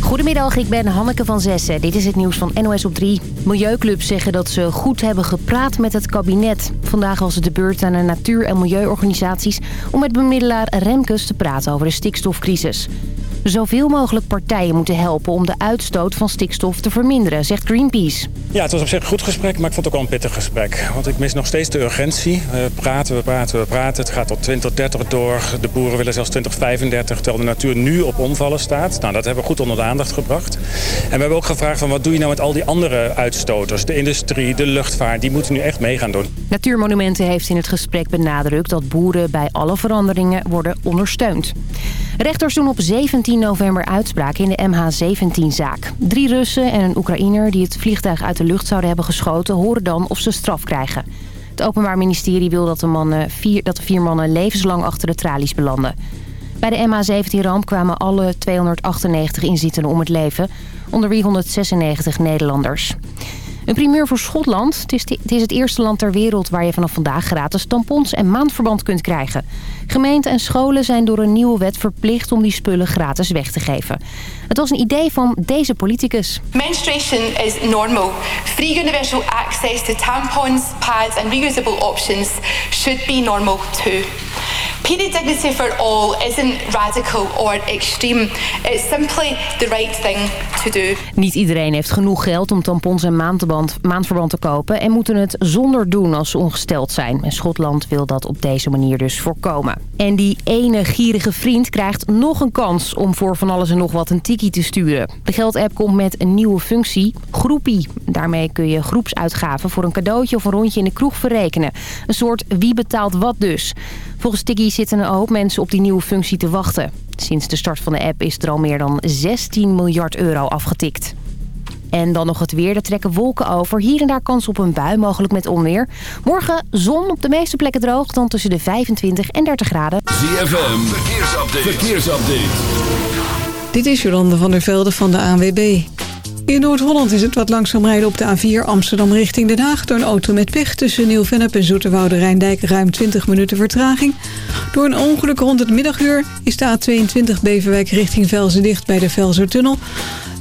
Goedemiddag, ik ben Hanneke van Zessen. Dit is het nieuws van NOS op 3. Milieuclubs zeggen dat ze goed hebben gepraat met het kabinet. Vandaag was het de beurt aan de natuur- en milieuorganisaties... om met bemiddelaar Remkes te praten over de stikstofcrisis. Zoveel mogelijk partijen moeten helpen om de uitstoot van stikstof te verminderen, zegt Greenpeace. Ja, het was op zich een goed gesprek, maar ik vond het ook wel een pittig gesprek. Want ik mis nog steeds de urgentie. We praten, we praten, we praten. Het gaat tot 2030 door. De boeren willen zelfs 2035, terwijl de natuur nu op omvallen staat. Nou, dat hebben we goed onder de aandacht gebracht. En we hebben ook gevraagd van wat doe je nou met al die andere uitstoters? De industrie, de luchtvaart, die moeten nu echt mee gaan doen. Natuurmonumenten heeft in het gesprek benadrukt dat boeren bij alle veranderingen worden ondersteund. Rechters doen op 17 november uitspraak in de MH17-zaak. Drie Russen en een Oekraïner die het vliegtuig uit de lucht zouden hebben geschoten... horen dan of ze straf krijgen. Het Openbaar Ministerie wil dat de, mannen vier, dat de vier mannen levenslang achter de tralies belanden. Bij de MH17-ramp kwamen alle 298 inzittenden om het leven, onder wie 196 Nederlanders. Een primeur voor Schotland. Het is, het is, het eerste land ter wereld waar je vanaf vandaag gratis tampons en maandverband kunt krijgen. Gemeenten en scholen zijn door een nieuwe wet verplicht om die spullen gratis weg te geven. Het was een idee van deze politicus. Menstruation is normal. Free universal access to tampons, pads and reusable options should be normal too. Period dignity for all isn't radical or extreme. It's simply the right thing to do. Niet iedereen heeft genoeg geld om tampons en maandverband, maandverband te kopen... en moeten het zonder doen als ze ongesteld zijn. En Schotland wil dat op deze manier dus voorkomen. En die ene gierige vriend krijgt nog een kans om voor van alles en nog wat een tikkie te sturen. De geldapp komt met een nieuwe functie, Groepie. Daarmee kun je groepsuitgaven voor een cadeautje of een rondje in de kroeg verrekenen. Een soort wie betaalt wat dus. Volgens Tiggy zitten een hoop mensen op die nieuwe functie te wachten. Sinds de start van de app is er al meer dan 16 miljard euro afgetikt. En dan nog het weer. Er trekken wolken over. Hier en daar kans op een bui, mogelijk met onweer. Morgen zon op de meeste plekken droog. Dan tussen de 25 en 30 graden. ZFM, verkeersupdate. verkeersupdate. Dit is Jolande van der Velde van de ANWB. In Noord-Holland is het wat langzaam rijden op de A4 Amsterdam richting Den Haag... door een auto met pech tussen Nieuw-Vennep en Zoeterwoude Rijndijk... ruim 20 minuten vertraging. Door een ongeluk rond het middaguur is de A22 Beverwijk richting Velzen dicht bij de Velzertunnel.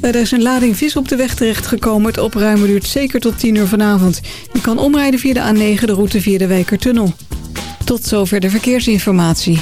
Er is een lading vis op de weg terechtgekomen. Het opruimen duurt zeker tot 10 uur vanavond. Je kan omrijden via de A9, de route via de Wijkertunnel. Tot zover de verkeersinformatie.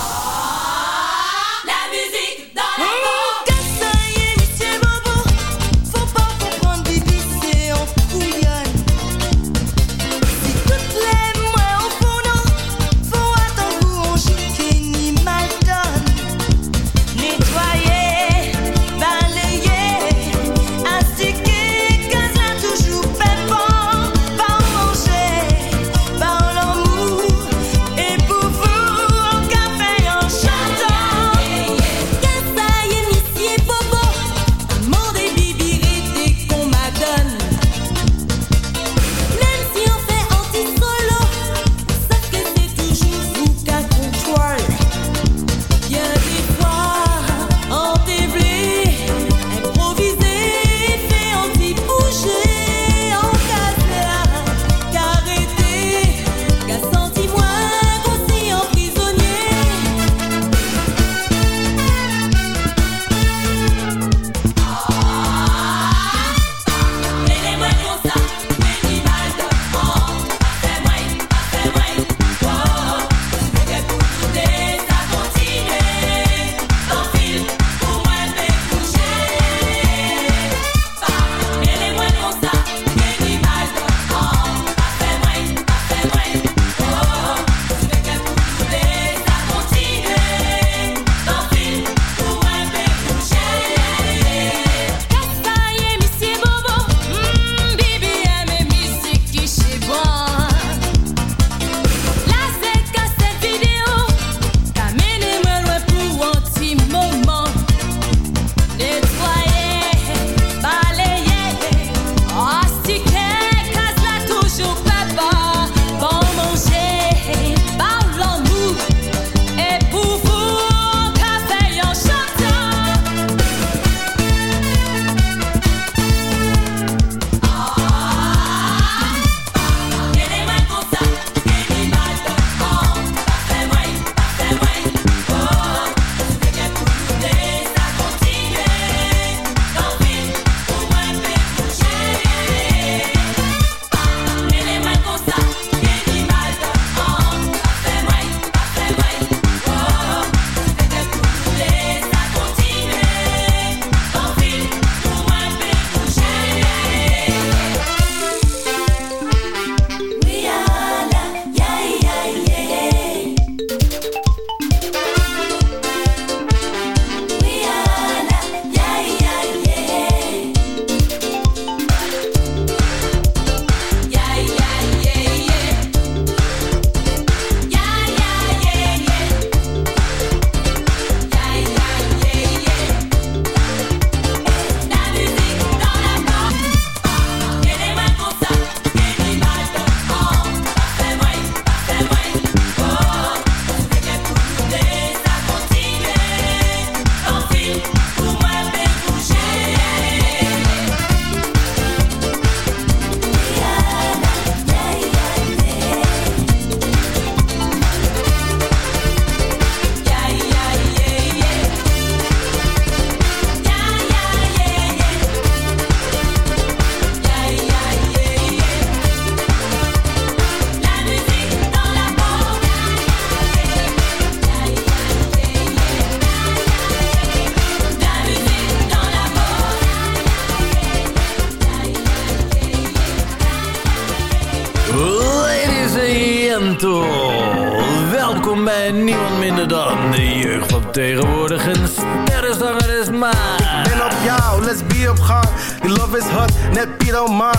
Hot, net Piet man.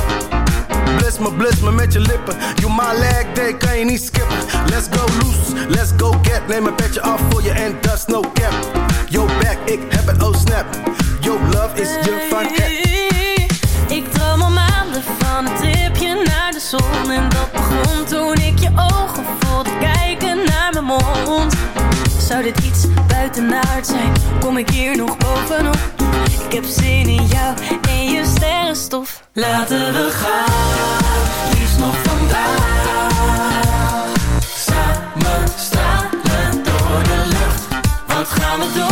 Bliss me, bliss me met je lippen. You my leg day, kan je niet skippen. Let's go loose, let's go get. Neem een petje af voor je en is no cap. Yo back, ik heb het, oh snap. Yo love is je van Ik droom al maanden van een tripje naar de zon. En Zou dit iets buitenaard zijn? Kom ik hier nog bovenop? Ik heb zin in jou en je sterrenstof. Laten we gaan, liefst nog vandaag. Samen stralen door de lucht. Wat gaan we doen?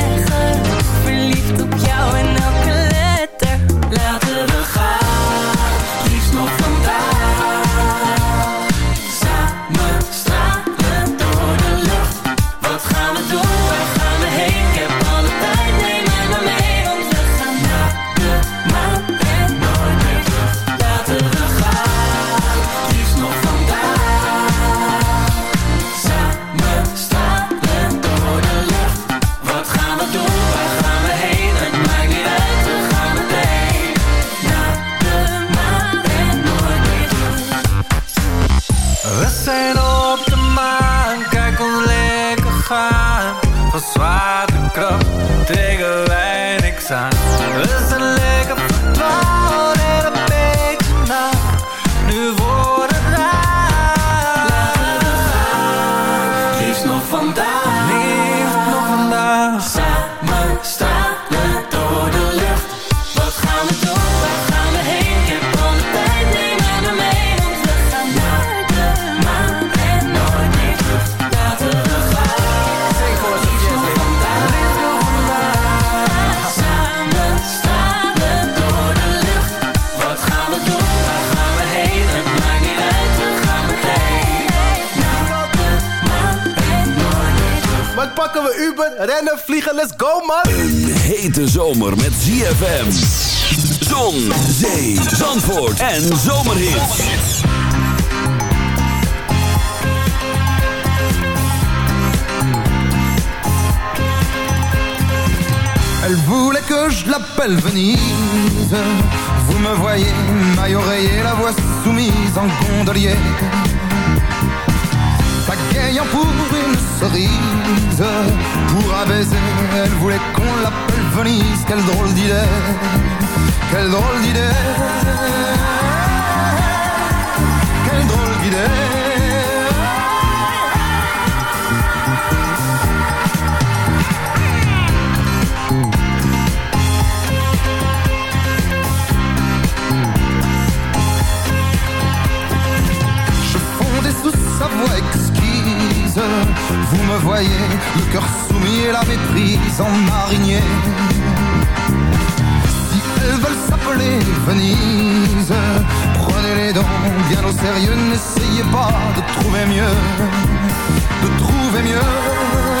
Vliegen, let's go man. Een hete zomer met ZFM. Zon, zee, zandvoort en zomerhits. Elle voulait que je l'appelle Venise. Vous me voyez, maille oreiller, la voix soumise en gondolier. Pagayant pour une cerise, pour un elle voulait qu'on l'appelle Venise. Quelle drôle d'idée, quelle drôle d'idée, quelle drôle d'idée. Je fondais sous sa voix exquise Vous me voyez, le cœur la méprise en marinier. Si elles veulent s'appeler Venise Prenez-les donc bien au sérieux N'essayez pas de trouver mieux De trouver mieux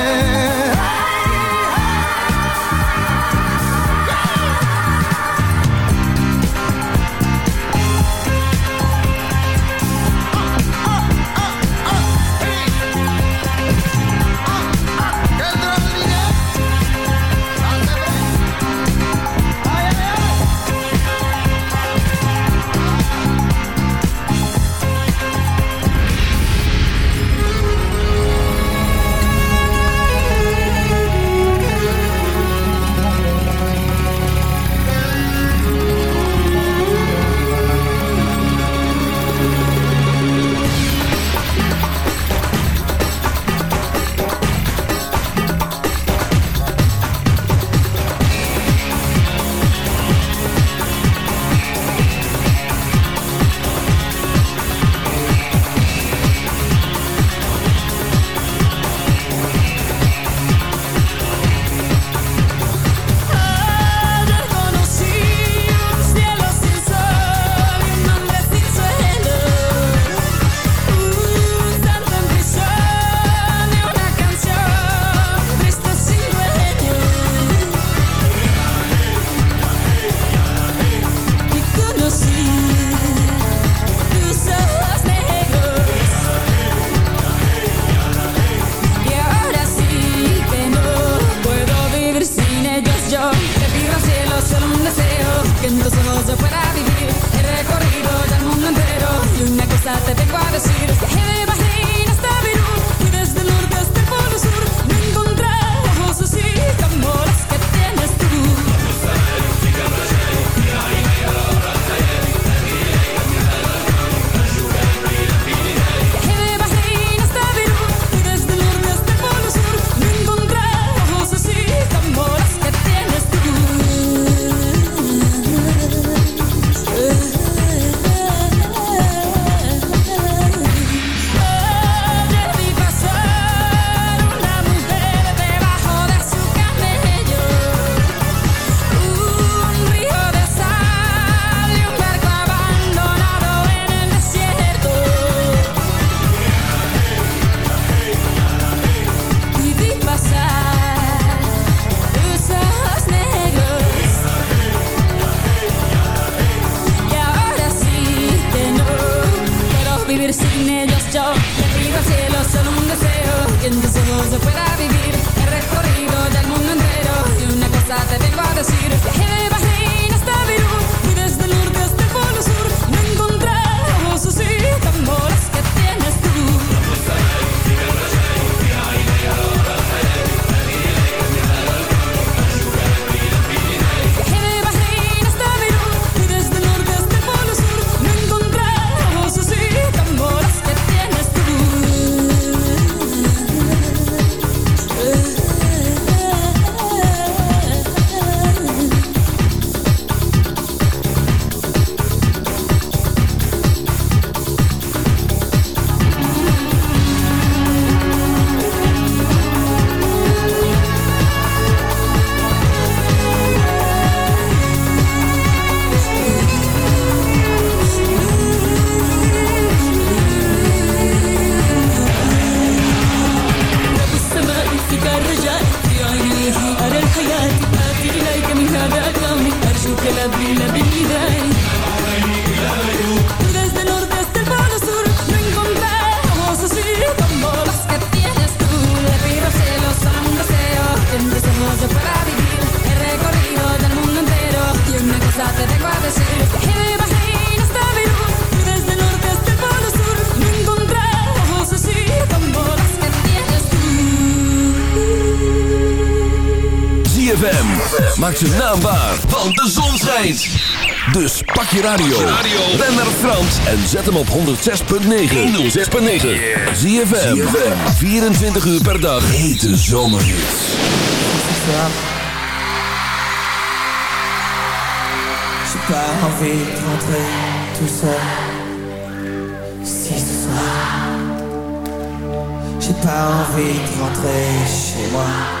maakt zijn naam waar, want de zon schijnt. Dus pak je radio, ben naar Frans en zet hem op 106.9. 106.9. Zie je 24 uur per dag. Hete zomerhits. J'ai pas envie de rentrer tout seul Si ce soir J'ai rentrer chez moi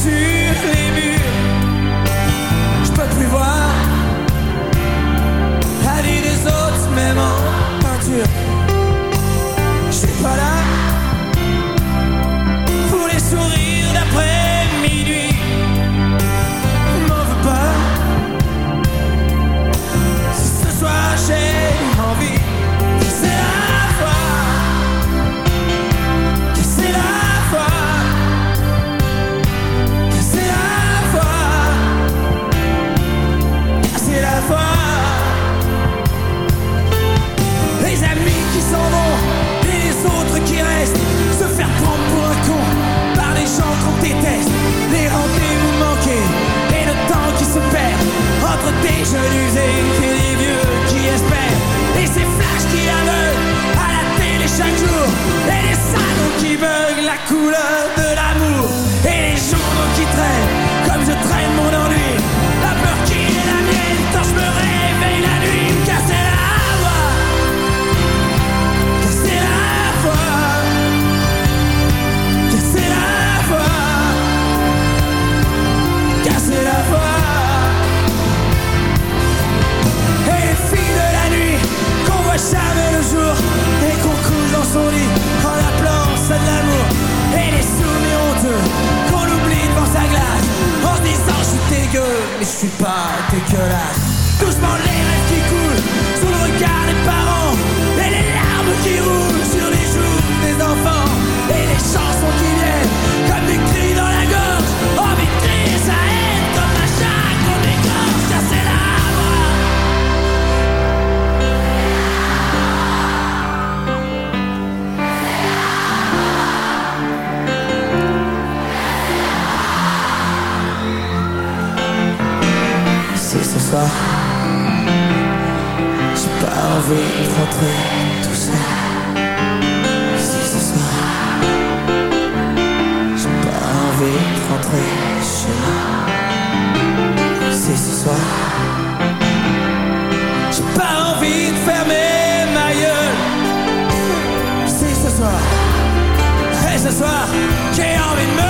see. pas envie de fermer ma gueule. Si ce soir, et ce soir, j'ai envie de me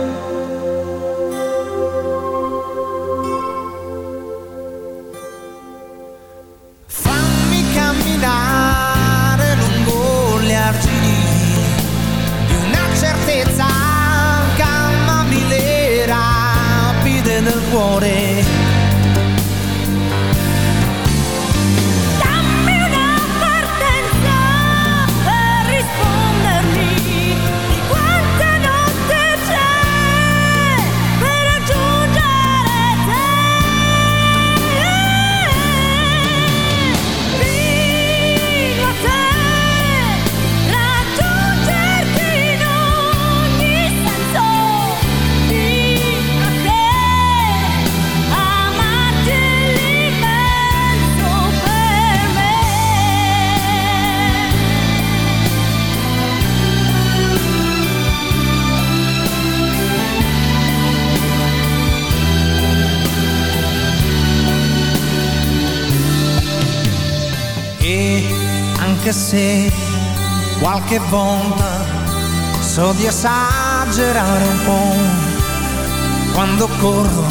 Esagerare un po' quando corro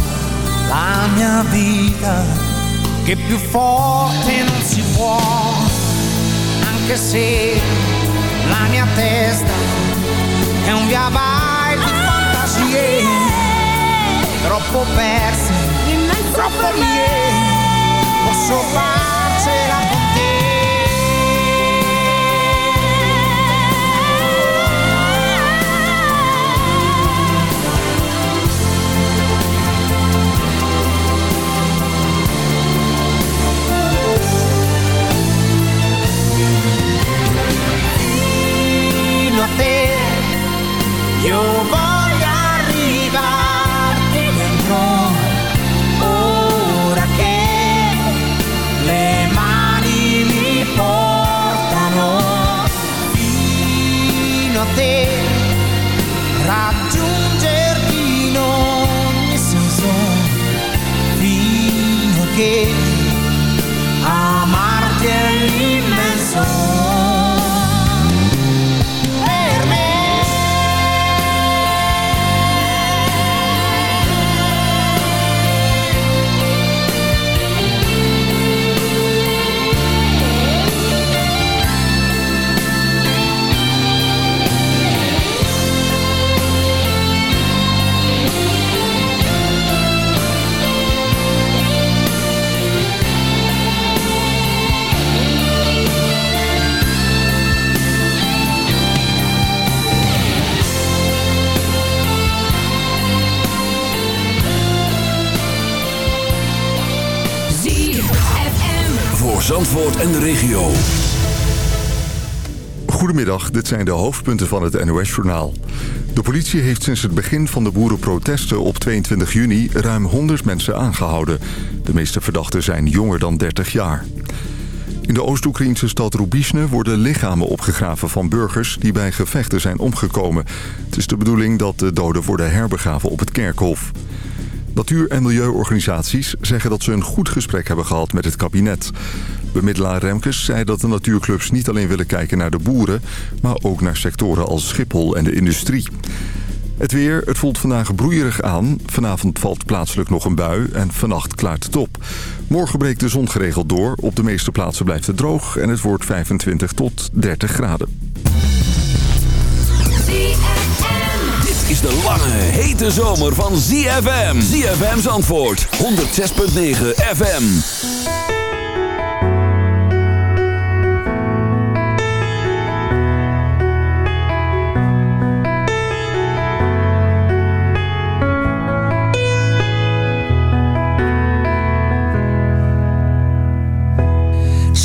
la mia vita, che più forte non si può, anche se la mia testa è un via vai di fantasie, troppo perse, troppo mie, posso farcela io voglio arrivarti dentro ora che le mani mi portano fino a te. Raggiungerti in ogni fino a che Zandvoort en de regio. Goedemiddag, dit zijn de hoofdpunten van het NOS-journaal. De politie heeft sinds het begin van de boerenprotesten op 22 juni ruim 100 mensen aangehouden. De meeste verdachten zijn jonger dan 30 jaar. In de Oost-Oekraïnse stad Rubizhne worden lichamen opgegraven van burgers die bij gevechten zijn omgekomen. Het is de bedoeling dat de doden worden herbegraven op het kerkhof. Natuur- en milieuorganisaties zeggen dat ze een goed gesprek hebben gehad met het kabinet. Bemiddelaar Remkes zei dat de natuurclubs niet alleen willen kijken naar de boeren... maar ook naar sectoren als Schiphol en de industrie. Het weer, het voelt vandaag broeierig aan. Vanavond valt plaatselijk nog een bui en vannacht klaart het op. Morgen breekt de zon geregeld door. Op de meeste plaatsen blijft het droog en het wordt 25 tot 30 graden. Dit is de lange, hete zomer van ZFM. ZFM's antwoord, 106.9 FM.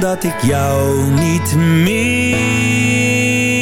dat ik jou niet mis.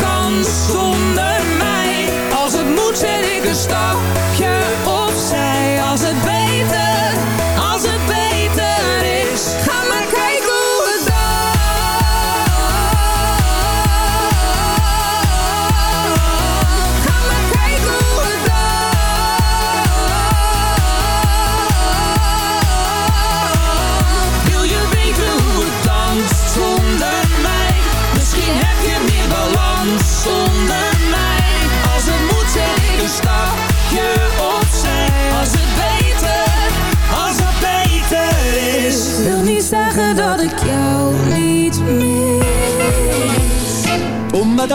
zonder mij. Als het moet zet ik een stapje opzij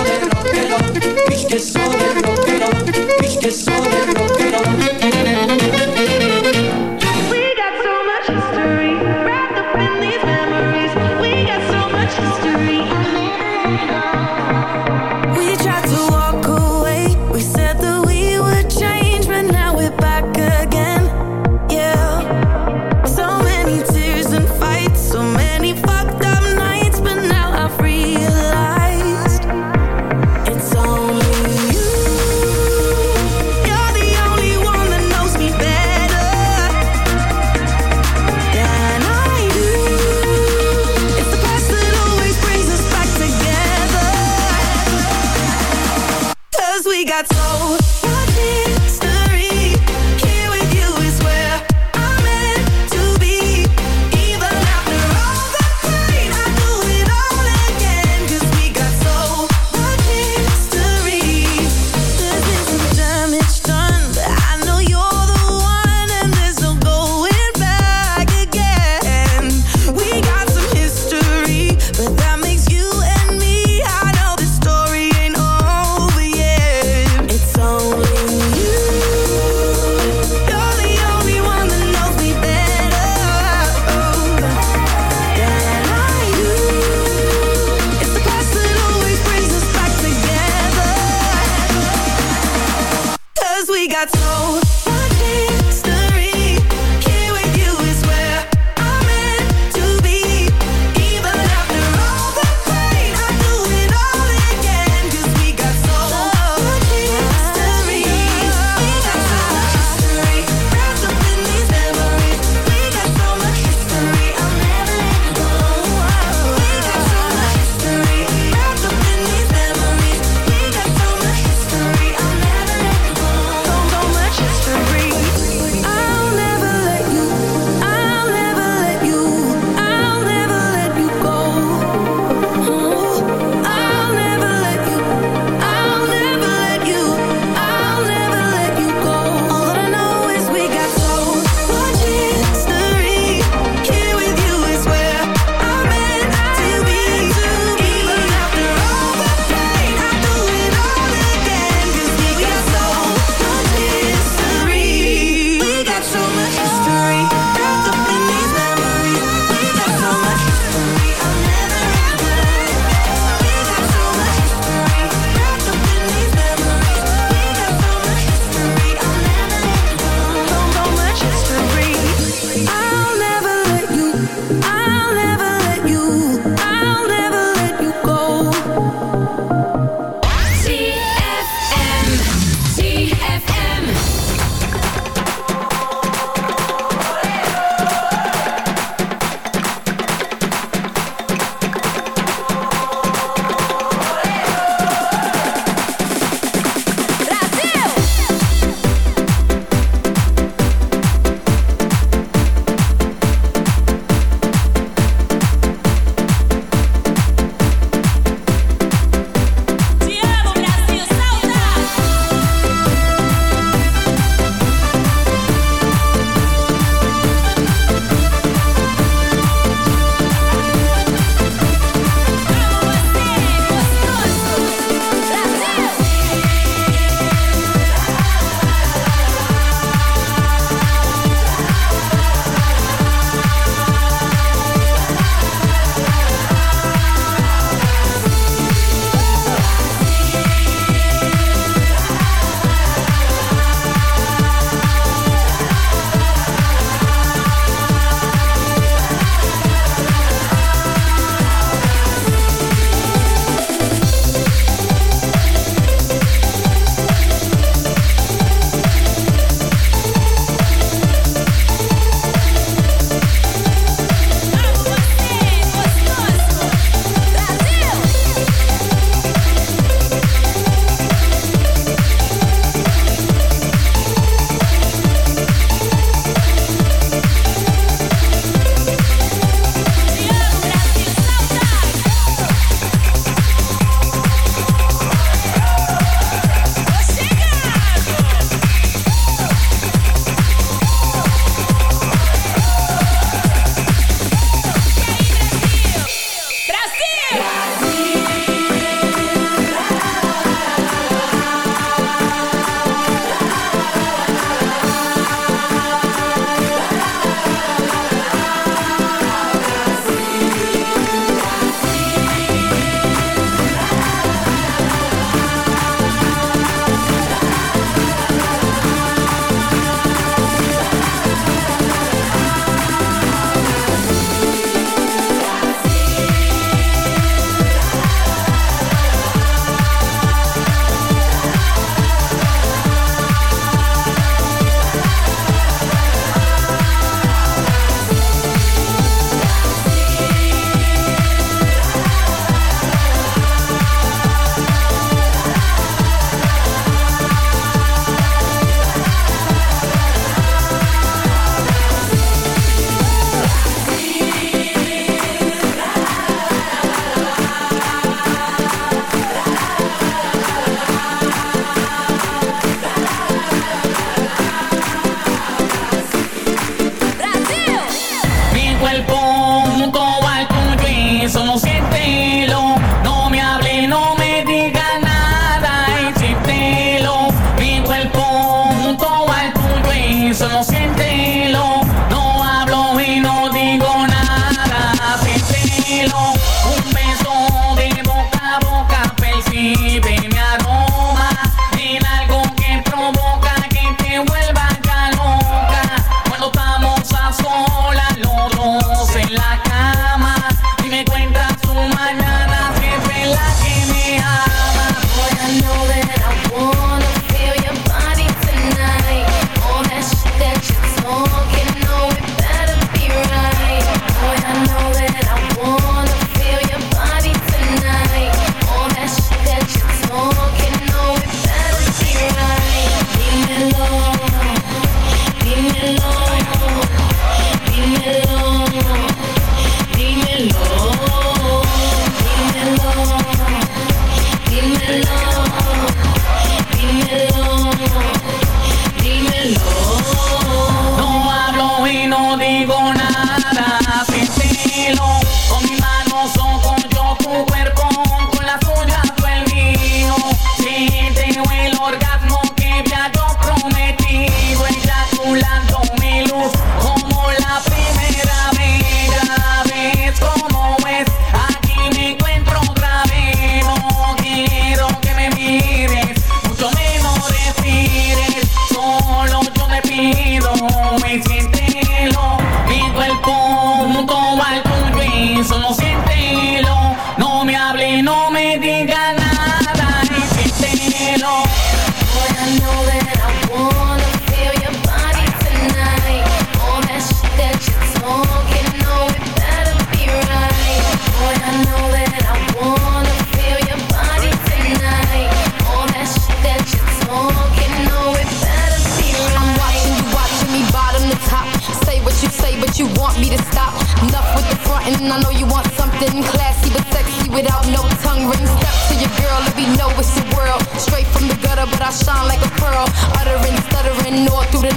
wish que soy el rock and roll, wish que soy el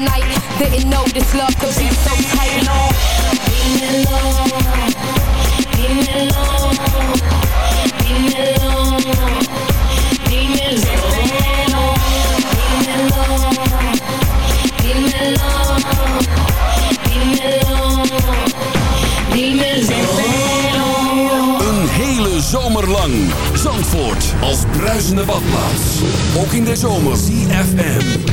night Didn't know this love could be so tight Leave me alone Leave me alone Leave me alone Leave me alone Leave Een hele zomer lang Zandvoort als bruisende badplaats. Ook in de zomer. CFM.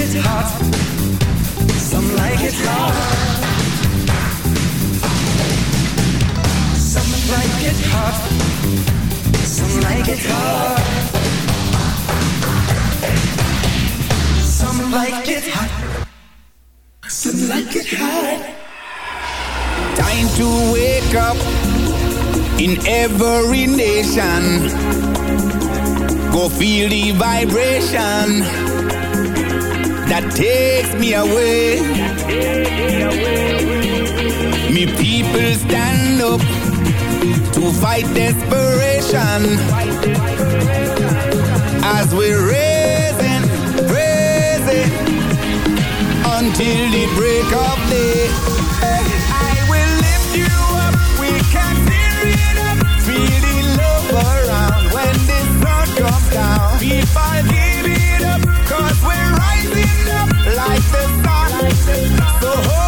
It hot, some like it hot. Some like it hot, some like it hot. Some like it hot, some like it hot. Time to wake up in every nation. Go feel the vibration that takes me away. Me people stand up to fight desperation as we're raising, raising until the break of day. I will lift you up, we can tear it up, love around when comes down. People give it up, cause we're rising like the sun. So hold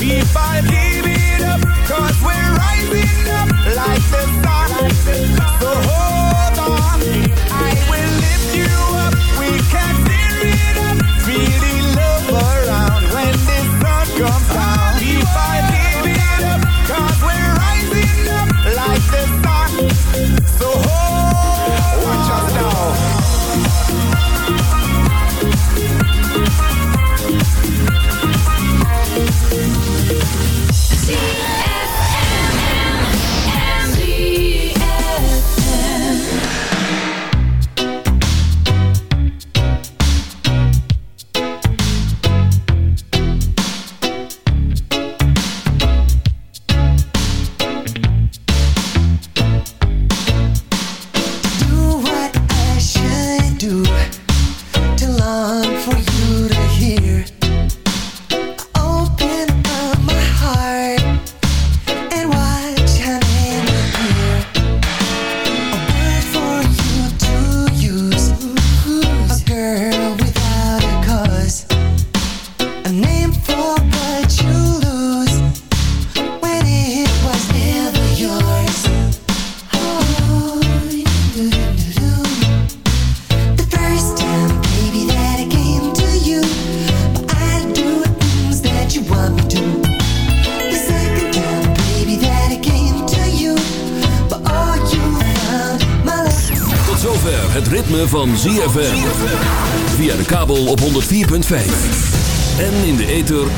Be I